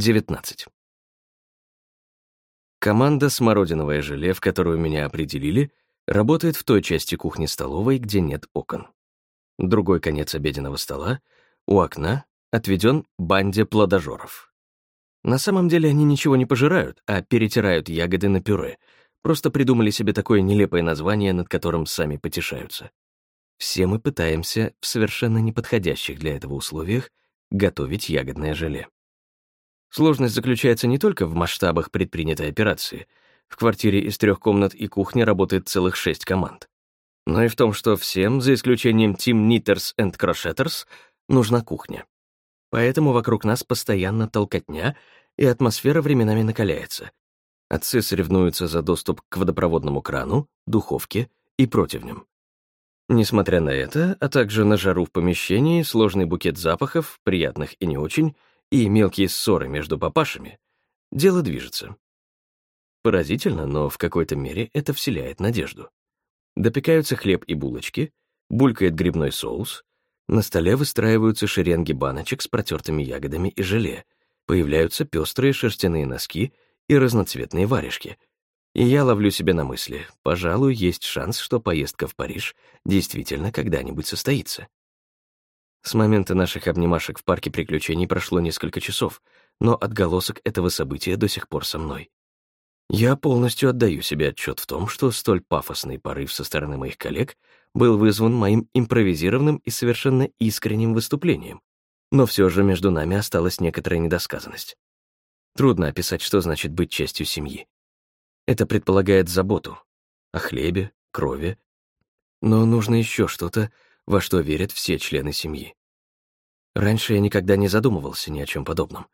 19. Команда «Смородиновое желе», в которую меня определили, работает в той части кухни-столовой, где нет окон. Другой конец обеденного стола, у окна, отведен банде плодожоров. На самом деле они ничего не пожирают, а перетирают ягоды на пюре. Просто придумали себе такое нелепое название, над которым сами потешаются. Все мы пытаемся в совершенно неподходящих для этого условиях готовить ягодное желе. Сложность заключается не только в масштабах предпринятой операции. В квартире из трех комнат и кухни работает целых шесть команд. Но и в том, что всем, за исключением Team Knitters and Crochetters, нужна кухня. Поэтому вокруг нас постоянно толкотня, и атмосфера временами накаляется. Отцы соревнуются за доступ к водопроводному крану, духовке и противням. Несмотря на это, а также на жару в помещении, сложный букет запахов, приятных и не очень — и мелкие ссоры между папашами, дело движется. Поразительно, но в какой-то мере это вселяет надежду. Допекаются хлеб и булочки, булькает грибной соус, на столе выстраиваются шеренги баночек с протертыми ягодами и желе, появляются пестрые шерстяные носки и разноцветные варежки. И я ловлю себя на мысли, пожалуй, есть шанс, что поездка в Париж действительно когда-нибудь состоится. С момента наших обнимашек в парке приключений прошло несколько часов, но отголосок этого события до сих пор со мной. Я полностью отдаю себе отчет в том, что столь пафосный порыв со стороны моих коллег был вызван моим импровизированным и совершенно искренним выступлением, но все же между нами осталась некоторая недосказанность. Трудно описать, что значит быть частью семьи. Это предполагает заботу о хлебе, крови, но нужно еще что-то, во что верят все члены семьи. Раньше я никогда не задумывался ни о чем подобном.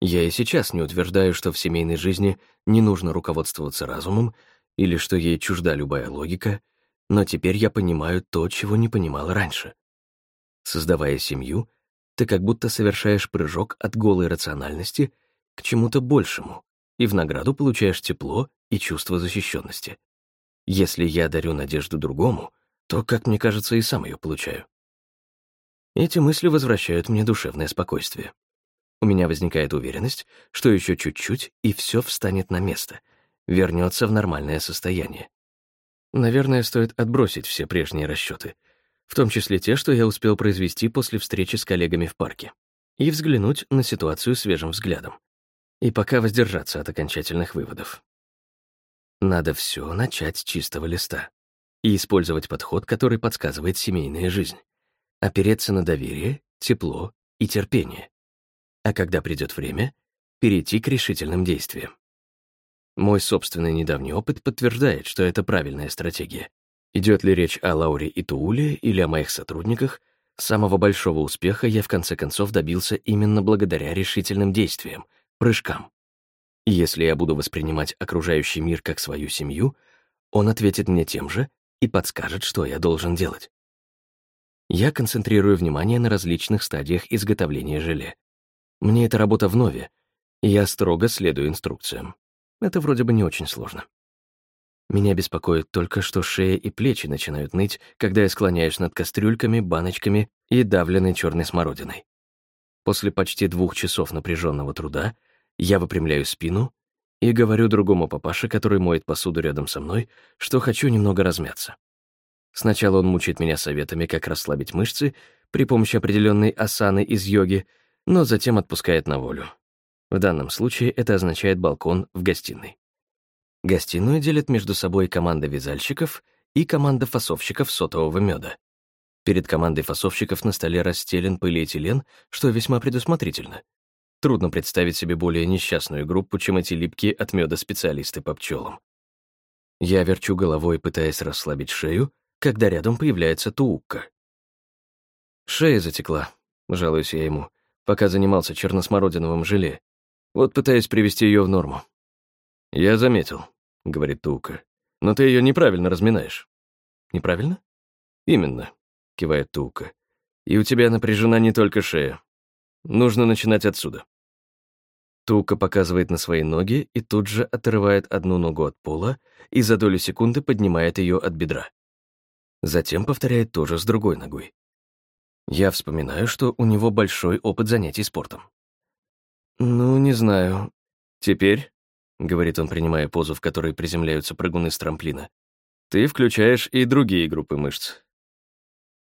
Я и сейчас не утверждаю, что в семейной жизни не нужно руководствоваться разумом или что ей чужда любая логика, но теперь я понимаю то, чего не понимал раньше. Создавая семью, ты как будто совершаешь прыжок от голой рациональности к чему-то большему, и в награду получаешь тепло и чувство защищенности. Если я дарю надежду другому, то, как мне кажется, и сам ее получаю. Эти мысли возвращают мне душевное спокойствие. У меня возникает уверенность, что еще чуть-чуть, и все встанет на место, вернется в нормальное состояние. Наверное, стоит отбросить все прежние расчеты, в том числе те, что я успел произвести после встречи с коллегами в парке, и взглянуть на ситуацию свежим взглядом. И пока воздержаться от окончательных выводов. Надо все начать с чистого листа и использовать подход, который подсказывает семейная жизнь. Опереться на доверие, тепло и терпение. А когда придет время, перейти к решительным действиям. Мой собственный недавний опыт подтверждает, что это правильная стратегия. Идет ли речь о Лауре и Тууле или о моих сотрудниках, самого большого успеха я в конце концов добился именно благодаря решительным действиям, прыжкам. И если я буду воспринимать окружающий мир как свою семью, он ответит мне тем же и подскажет, что я должен делать. Я концентрирую внимание на различных стадиях изготовления желе. Мне эта работа вновь, и я строго следую инструкциям. Это вроде бы не очень сложно. Меня беспокоит только, что шея и плечи начинают ныть, когда я склоняюсь над кастрюльками, баночками и давленной черной смородиной. После почти двух часов напряженного труда я выпрямляю спину и говорю другому папаше, который моет посуду рядом со мной, что хочу немного размяться. Сначала он мучает меня советами, как расслабить мышцы при помощи определенной асаны из йоги, но затем отпускает на волю. В данном случае это означает балкон в гостиной. Гостиную делят между собой команда вязальщиков и команда фасовщиков сотового меда. Перед командой фасовщиков на столе расстелен полиэтилен, что весьма предусмотрительно. Трудно представить себе более несчастную группу, чем эти липкие от меда специалисты по пчелам. Я верчу головой, пытаясь расслабить шею, когда рядом появляется Туукка. Шея затекла, жалуюсь я ему, пока занимался черносмородиновым желе. Вот пытаюсь привести ее в норму. «Я заметил», — говорит Туукка, — «но ты ее неправильно разминаешь». «Неправильно?» «Именно», — кивает Туукка. «И у тебя напряжена не только шея, Нужно начинать отсюда. Тука показывает на свои ноги и тут же отрывает одну ногу от пола и за долю секунды поднимает ее от бедра. Затем повторяет то же с другой ногой. Я вспоминаю, что у него большой опыт занятий спортом. «Ну, не знаю. Теперь», — говорит он, принимая позу, в которой приземляются прыгуны с трамплина, «ты включаешь и другие группы мышц».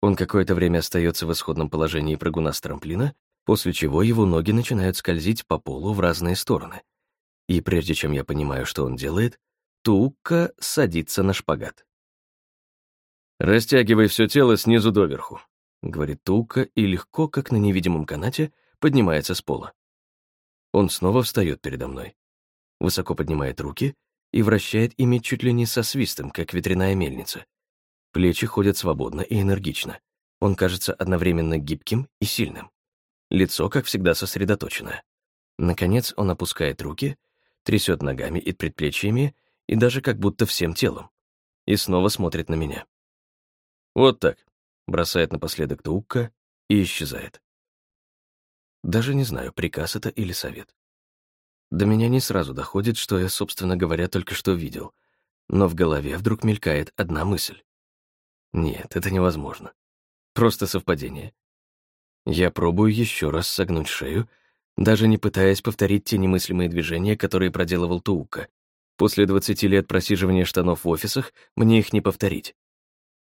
Он какое-то время остается в исходном положении прыгуна с трамплина, после чего его ноги начинают скользить по полу в разные стороны. И прежде чем я понимаю, что он делает, Тука садится на шпагат. «Растягивай все тело снизу доверху», — говорит Тука и легко, как на невидимом канате, поднимается с пола. Он снова встает передо мной, высоко поднимает руки и вращает ими чуть ли не со свистом, как ветряная мельница. Плечи ходят свободно и энергично. Он кажется одновременно гибким и сильным. Лицо, как всегда, сосредоточенное. Наконец он опускает руки, трясет ногами и предплечьями и даже как будто всем телом. И снова смотрит на меня. «Вот так», — бросает напоследок Туукка и исчезает. Даже не знаю, приказ это или совет. До меня не сразу доходит, что я, собственно говоря, только что видел, но в голове вдруг мелькает одна мысль. Нет, это невозможно. Просто совпадение. Я пробую еще раз согнуть шею, даже не пытаясь повторить те немыслимые движения, которые проделывал Туука. После 20 лет просиживания штанов в офисах мне их не повторить.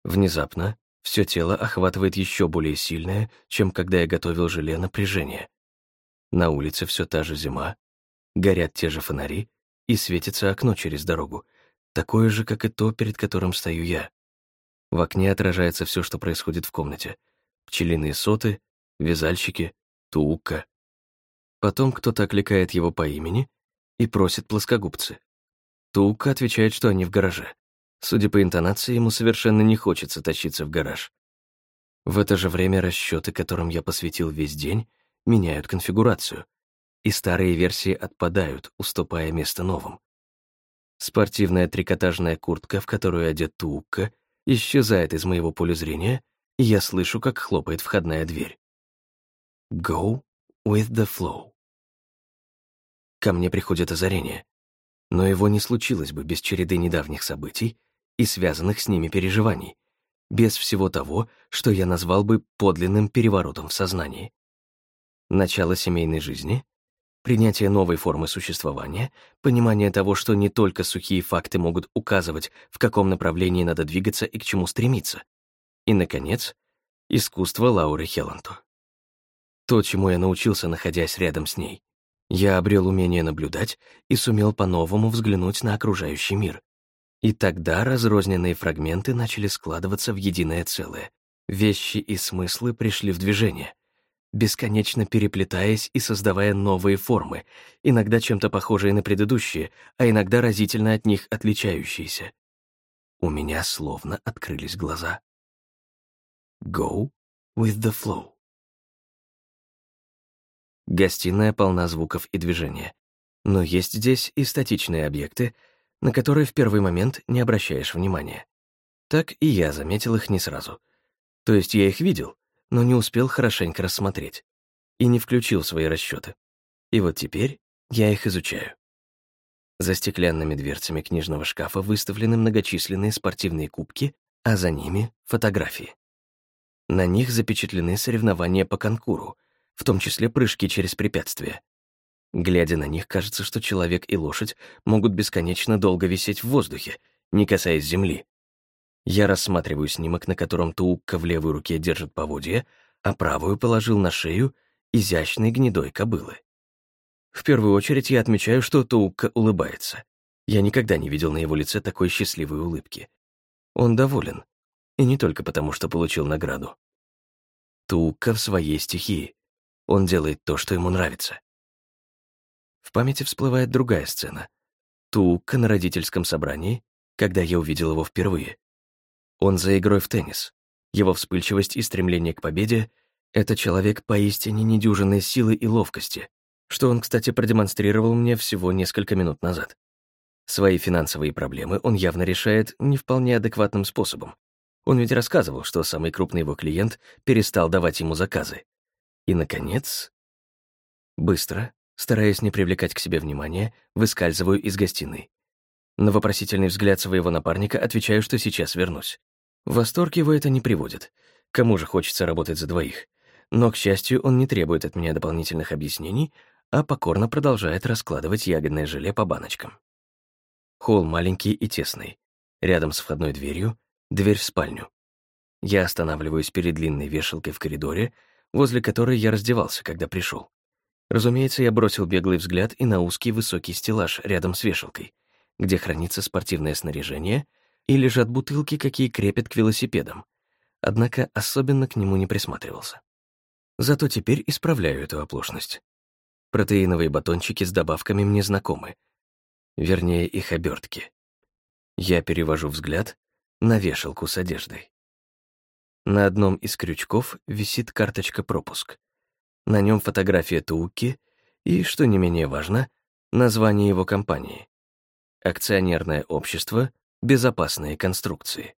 Внезапно все тело охватывает еще более сильное, чем когда я готовил желе напряжение. На улице все та же зима, горят те же фонари и светится окно через дорогу, такое же, как и то, перед которым стою я. В окне отражается все, что происходит в комнате. Пчелиные соты, вязальщики, туука. Потом кто-то окликает его по имени и просит плоскогубцы. Туука отвечает, что они в гараже. Судя по интонации, ему совершенно не хочется тащиться в гараж. В это же время расчеты, которым я посвятил весь день, меняют конфигурацию, и старые версии отпадают, уступая место новым. Спортивная трикотажная куртка, в которую одет Туукка, исчезает из моего поля зрения, и я слышу, как хлопает входная дверь. Go with the flow. Ко мне приходит озарение, но его не случилось бы без череды недавних событий, и связанных с ними переживаний, без всего того, что я назвал бы подлинным переворотом в сознании. Начало семейной жизни, принятие новой формы существования, понимание того, что не только сухие факты могут указывать, в каком направлении надо двигаться и к чему стремиться. И, наконец, искусство Лауры Хелланту. То, чему я научился, находясь рядом с ней. Я обрел умение наблюдать и сумел по-новому взглянуть на окружающий мир, и тогда разрозненные фрагменты начали складываться в единое целое. Вещи и смыслы пришли в движение, бесконечно переплетаясь и создавая новые формы, иногда чем-то похожие на предыдущие, а иногда разительно от них отличающиеся. У меня словно открылись глаза. Go with the flow. Гостиная полна звуков и движения. Но есть здесь и статичные объекты, на которые в первый момент не обращаешь внимания. Так и я заметил их не сразу. То есть я их видел, но не успел хорошенько рассмотреть и не включил свои расчеты. И вот теперь я их изучаю. За стеклянными дверцами книжного шкафа выставлены многочисленные спортивные кубки, а за ними — фотографии. На них запечатлены соревнования по конкуру, в том числе прыжки через препятствия. Глядя на них, кажется, что человек и лошадь могут бесконечно долго висеть в воздухе, не касаясь земли. Я рассматриваю снимок, на котором Туукка в левой руке держит поводья, а правую положил на шею изящной гнедой кобылы. В первую очередь я отмечаю, что Туукка улыбается. Я никогда не видел на его лице такой счастливой улыбки. Он доволен. И не только потому, что получил награду. Туукка в своей стихии. Он делает то, что ему нравится. В памяти всплывает другая сцена. Туукка на родительском собрании, когда я увидел его впервые. Он за игрой в теннис. Его вспыльчивость и стремление к победе — это человек поистине недюжинной силы и ловкости, что он, кстати, продемонстрировал мне всего несколько минут назад. Свои финансовые проблемы он явно решает не вполне адекватным способом. Он ведь рассказывал, что самый крупный его клиент перестал давать ему заказы. И, наконец, быстро, Стараясь не привлекать к себе внимания, выскальзываю из гостиной. На вопросительный взгляд своего напарника отвечаю, что сейчас вернусь. В восторг его это не приводит. Кому же хочется работать за двоих? Но, к счастью, он не требует от меня дополнительных объяснений, а покорно продолжает раскладывать ягодное желе по баночкам. Холл маленький и тесный. Рядом с входной дверью — дверь в спальню. Я останавливаюсь перед длинной вешалкой в коридоре, возле которой я раздевался, когда пришел. Разумеется, я бросил беглый взгляд и на узкий высокий стеллаж рядом с вешалкой, где хранится спортивное снаряжение и лежат бутылки, какие крепят к велосипедам. Однако особенно к нему не присматривался. Зато теперь исправляю эту оплошность. Протеиновые батончики с добавками мне знакомы. Вернее, их обертки. Я перевожу взгляд на вешалку с одеждой. На одном из крючков висит карточка пропуск. На нем фотография Тууки и, что не менее важно, название его компании. Акционерное общество «Безопасные конструкции».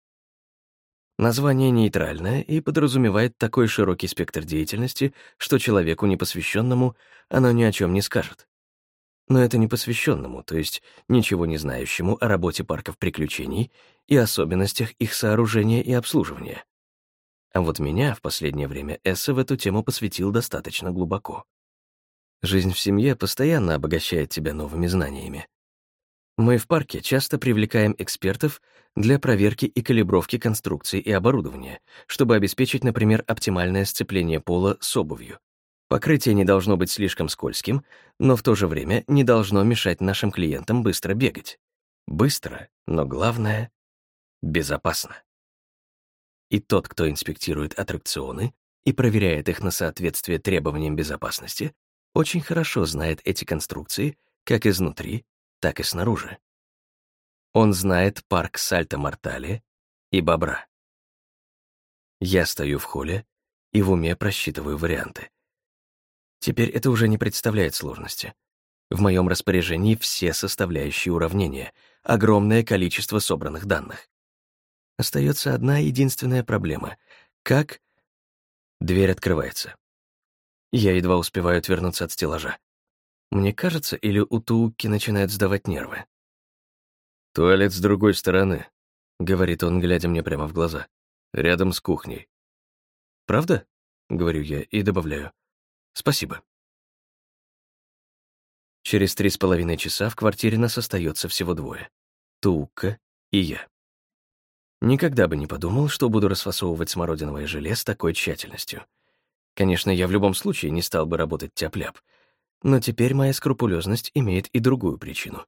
Название нейтральное и подразумевает такой широкий спектр деятельности, что человеку непосвященному оно ни о чем не скажет. Но это непосвященному, то есть ничего не знающему о работе парков приключений и особенностях их сооружения и обслуживания. А вот меня в последнее время Эссе в эту тему посвятил достаточно глубоко. Жизнь в семье постоянно обогащает тебя новыми знаниями. Мы в парке часто привлекаем экспертов для проверки и калибровки конструкций и оборудования, чтобы обеспечить, например, оптимальное сцепление пола с обувью. Покрытие не должно быть слишком скользким, но в то же время не должно мешать нашим клиентам быстро бегать. Быстро, но главное — безопасно. И тот, кто инспектирует аттракционы и проверяет их на соответствие требованиям безопасности, очень хорошо знает эти конструкции как изнутри, так и снаружи. Он знает парк Сальто-Мортале и Бобра. Я стою в холле и в уме просчитываю варианты. Теперь это уже не представляет сложности. В моем распоряжении все составляющие уравнения, огромное количество собранных данных. Остается одна единственная проблема. Как... Дверь открывается. Я едва успеваю отвернуться от стеллажа. Мне кажется, или у Тууки начинают сдавать нервы. «Туалет с другой стороны», — говорит он, глядя мне прямо в глаза. «Рядом с кухней». «Правда?» — говорю я и добавляю. «Спасибо». Через три с половиной часа в квартире нас остается всего двое. Туука и я. Никогда бы не подумал, что буду расфасовывать смородиновое желе с такой тщательностью. Конечно, я в любом случае не стал бы работать тяп-ляп — но теперь моя скрупулезность имеет и другую причину.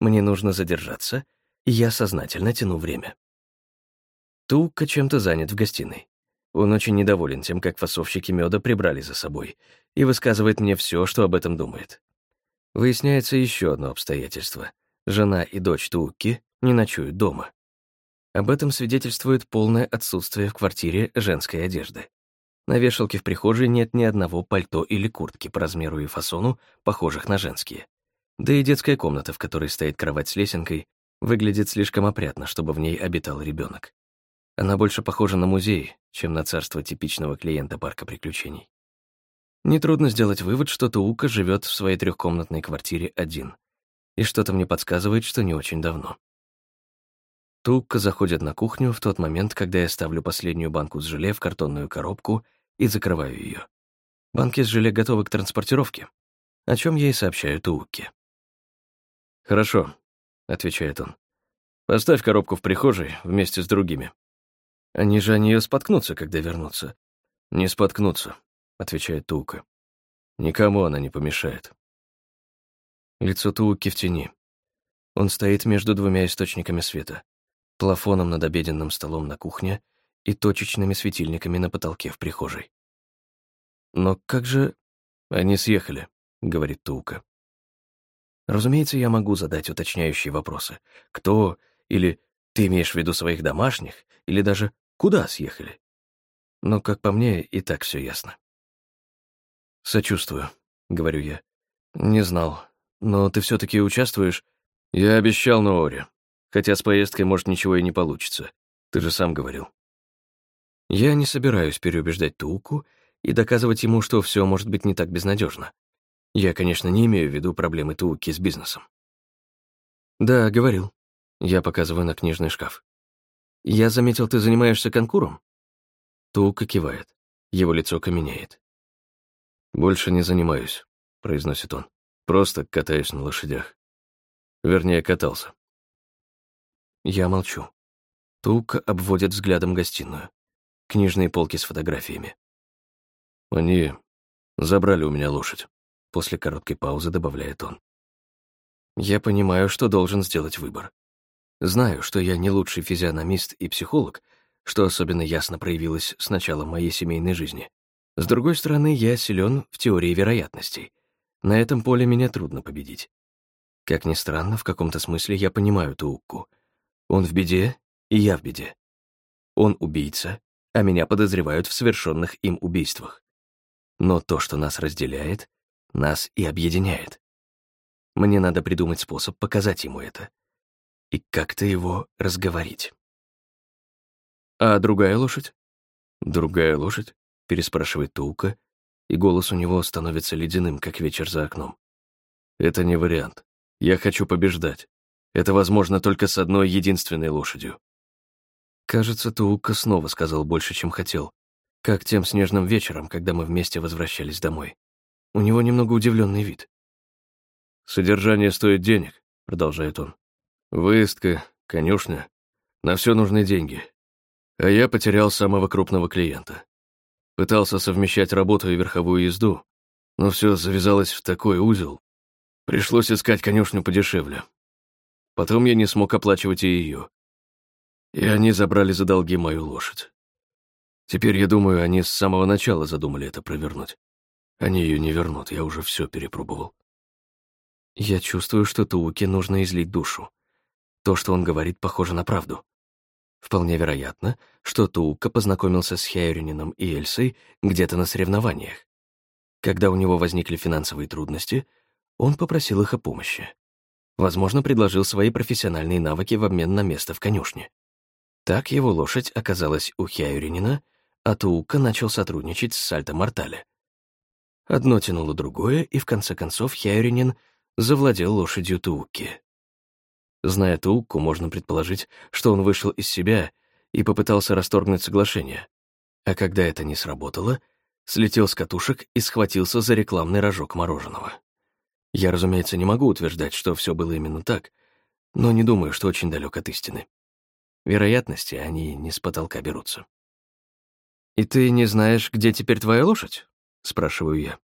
Мне нужно задержаться, и я сознательно тяну время. Тука чем-то занят в гостиной. Он очень недоволен тем, как фасовщики меда прибрали за собой, и высказывает мне все, что об этом думает. Выясняется еще одно обстоятельство. Жена и дочь Туки не ночуют дома. Об этом свидетельствует полное отсутствие в квартире женской одежды. На вешалке в прихожей нет ни одного пальто или куртки по размеру и фасону, похожих на женские. Да и детская комната, в которой стоит кровать с лесенкой, выглядит слишком опрятно, чтобы в ней обитал ребенок. Она больше похожа на музей, чем на царство типичного клиента парка приключений. Нетрудно сделать вывод, что Туука живет в своей трехкомнатной квартире один. И что-то мне подсказывает, что не очень давно. Тукка заходит на кухню в тот момент, когда я ставлю последнюю банку с желе в картонную коробку и закрываю ее. Банки с желе готовы к транспортировке, о чем я и сообщаю Туукке. «Хорошо», — отвечает он. «Поставь коробку в прихожей вместе с другими. Они же о нее споткнутся, когда вернутся». «Не споткнутся», — отвечает Тука. «Никому она не помешает». Лицо Тууки в тени. Он стоит между двумя источниками света плафоном над обеденным столом на кухне и точечными светильниками на потолке в прихожей. «Но как же...» «Они съехали», — говорит Тука. Разумеется, я могу задать уточняющие вопросы. Кто или ты имеешь в виду своих домашних, или даже куда съехали? Но, как по мне, и так все ясно. «Сочувствую», — говорю я. «Не знал. Но ты все таки участвуешь?» «Я обещал Нооре. Хотя с поездкой, может, ничего и не получится. Ты же сам говорил. Я не собираюсь переубеждать Туку и доказывать ему, что все может быть не так безнадежно. Я, конечно, не имею в виду проблемы Туки с бизнесом. Да, говорил. Я показываю на книжный шкаф. Я заметил, ты занимаешься конкуром? Тука кивает. Его лицо каменеет. Больше не занимаюсь. произносит он. «Просто катаюсь на лошадях. Вернее, катался». Я молчу. Тук обводит взглядом гостиную. Книжные полки с фотографиями. «Они забрали у меня лошадь», — после короткой паузы добавляет он. Я понимаю, что должен сделать выбор. Знаю, что я не лучший физиономист и психолог, что особенно ясно проявилось с начала моей семейной жизни. С другой стороны, я силен в теории вероятностей. На этом поле меня трудно победить. Как ни странно, в каком-то смысле я понимаю Туукку. Он в беде, и я в беде. Он убийца, а меня подозревают в совершенных им убийствах. Но то, что нас разделяет, нас и объединяет. Мне надо придумать способ показать ему это. И как-то его разговорить. «А другая лошадь?» «Другая лошадь?» — переспрашивает Туука, и голос у него становится ледяным, как вечер за окном. «Это не вариант. Я хочу побеждать. Это возможно только с одной единственной лошадью». Кажется, Туука снова сказал больше, чем хотел, как тем снежным вечером, когда мы вместе возвращались домой. У него немного удивленный вид. «Содержание стоит денег», — продолжает он. «Выездка, конюшня. На все нужны деньги. А я потерял самого крупного клиента. Пытался совмещать работу и верховую езду, но все завязалось в такой узел. Пришлось искать конюшню подешевле. Потом я не смог оплачивать и ее. И они забрали за долги мою лошадь. Теперь, я думаю, они с самого начала задумали это провернуть. Они ее не вернут, я уже все перепробовал. Я чувствую, что Тууке нужно излить душу. То, что он говорит, похоже на правду. Вполне вероятно, что Туука познакомился с Хейрюнином и Эльсой где-то на соревнованиях. Когда у него возникли финансовые трудности, он попросил их о помощи. Возможно, предложил свои профессиональные навыки в обмен на место в конюшне. Так его лошадь оказалась у Хяюринина, а Туука начал сотрудничать с Сальто Мортале. Одно тянуло другое, и в конце концов Хяюринин завладел лошадью Тууки. Зная Туукку, можно предположить, что он вышел из себя и попытался расторгнуть соглашение. А когда это не сработало, слетел с катушек и схватился за рекламный рожок мороженого. Я, разумеется, не могу утверждать, что все было именно так, но не думаю, что очень далек от истины. Вероятности, они не с потолка берутся. «И ты не знаешь, где теперь твоя лошадь?» — спрашиваю я.